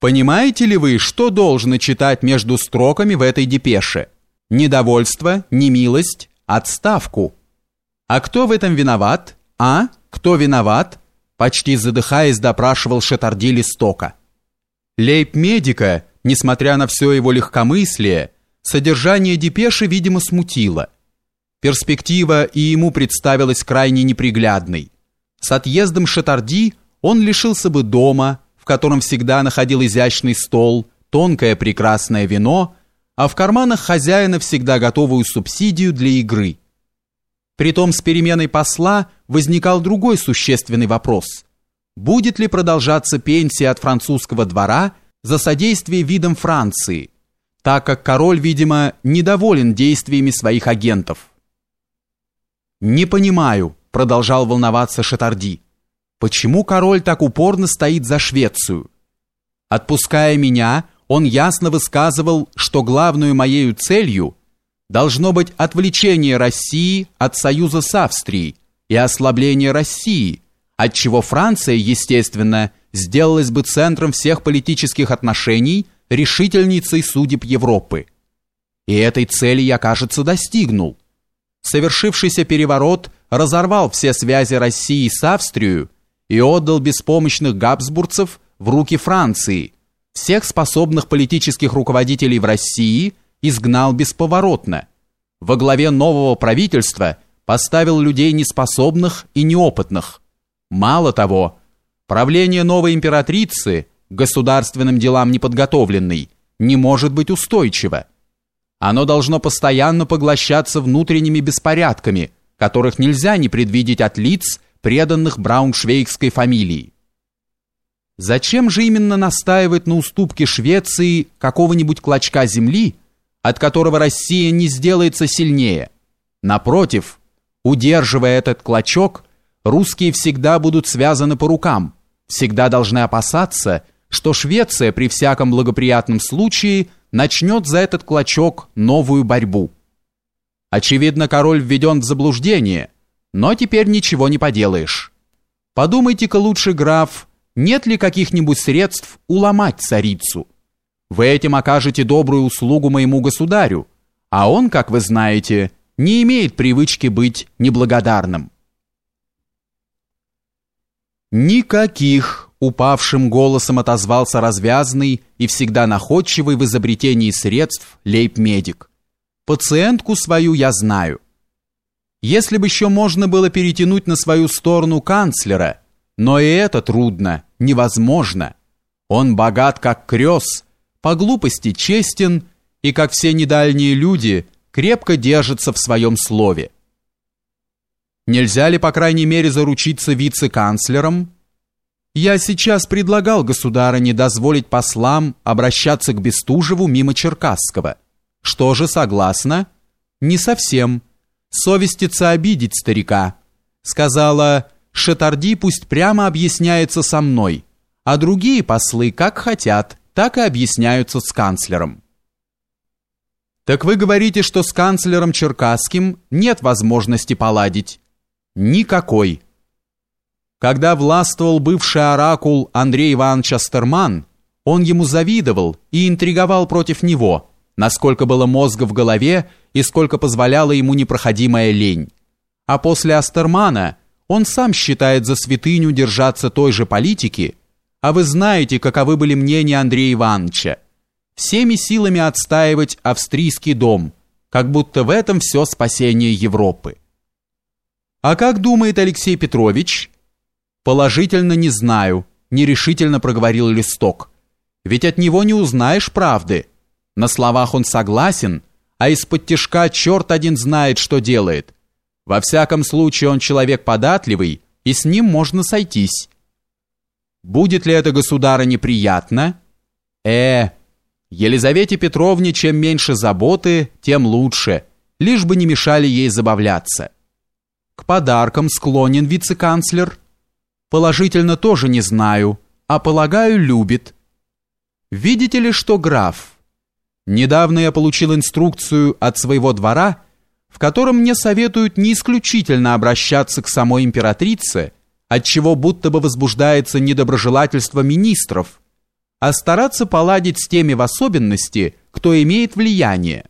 Понимаете ли вы, что должно читать между строками в этой депеше? Недовольство, немилость, отставку. А кто в этом виноват? А? Кто виноват? Почти задыхаясь, допрашивал Шатарди Листока. Лейб-медика, несмотря на все его легкомыслие, содержание депеши, видимо, смутило. Перспектива и ему представилась крайне неприглядной. С отъездом Шатарди он лишился бы дома, котором всегда находил изящный стол, тонкое прекрасное вино, а в карманах хозяина всегда готовую субсидию для игры. Притом с переменой посла возникал другой существенный вопрос. Будет ли продолжаться пенсия от французского двора за содействие видам Франции, так как король, видимо, недоволен действиями своих агентов? «Не понимаю», — продолжал волноваться Шатарди. Почему король так упорно стоит за Швецию? Отпуская меня, он ясно высказывал, что главную моей целью должно быть отвлечение России от союза с Австрией и ослабление России, от чего Франция, естественно, сделалась бы центром всех политических отношений, решительницей судеб Европы. И этой цели я, кажется, достигнул. Совершившийся переворот разорвал все связи России с Австрией и отдал беспомощных габсбургцев в руки Франции, всех способных политических руководителей в России изгнал бесповоротно. Во главе нового правительства поставил людей неспособных и неопытных. Мало того, правление новой императрицы, государственным делам неподготовленной, не может быть устойчиво. Оно должно постоянно поглощаться внутренними беспорядками, которых нельзя не предвидеть от лиц, преданных брауншвейгской фамилии. Зачем же именно настаивать на уступке Швеции какого-нибудь клочка земли, от которого Россия не сделается сильнее? Напротив, удерживая этот клочок, русские всегда будут связаны по рукам, всегда должны опасаться, что Швеция при всяком благоприятном случае начнет за этот клочок новую борьбу. Очевидно, король введен в заблуждение – но теперь ничего не поделаешь. Подумайте-ка лучше, граф, нет ли каких-нибудь средств уломать царицу? Вы этим окажете добрую услугу моему государю, а он, как вы знаете, не имеет привычки быть неблагодарным. Никаких, упавшим голосом отозвался развязный и всегда находчивый в изобретении средств лейб-медик. Пациентку свою я знаю. Если бы еще можно было перетянуть на свою сторону канцлера, но и это трудно, невозможно. Он богат как крёс, по глупости честен и, как все недальние люди, крепко держится в своем слове. Нельзя ли, по крайней мере, заручиться вице-канцлером? Я сейчас предлагал государыне дозволить послам обращаться к Бестужеву мимо Черкасского. Что же, согласна? Не совсем совестится обидеть старика. Сказала, Шатарди пусть прямо объясняется со мной, а другие послы как хотят, так и объясняются с канцлером. Так вы говорите, что с канцлером Черкасским нет возможности поладить? Никакой. Когда властвовал бывший оракул Андрей Иванович Астерман, он ему завидовал и интриговал против него, насколько было мозга в голове и сколько позволяла ему непроходимая лень. А после Астермана он сам считает за святыню держаться той же политики, а вы знаете, каковы были мнения Андрея Ивановича. Всеми силами отстаивать австрийский дом, как будто в этом все спасение Европы. А как думает Алексей Петрович? Положительно не знаю, нерешительно проговорил Листок. Ведь от него не узнаешь правды. На словах он согласен, а из-под тишка черт один знает, что делает. Во всяком случае, он человек податливый, и с ним можно сойтись. Будет ли это государа неприятно? Э, Елизавете Петровне чем меньше заботы, тем лучше, лишь бы не мешали ей забавляться. К подаркам склонен вице-канцлер. Положительно тоже не знаю, а полагаю, любит. Видите ли, что граф Недавно я получил инструкцию от своего двора, в котором мне советуют не исключительно обращаться к самой императрице, от чего будто бы возбуждается недоброжелательство министров, а стараться поладить с теми в особенности, кто имеет влияние,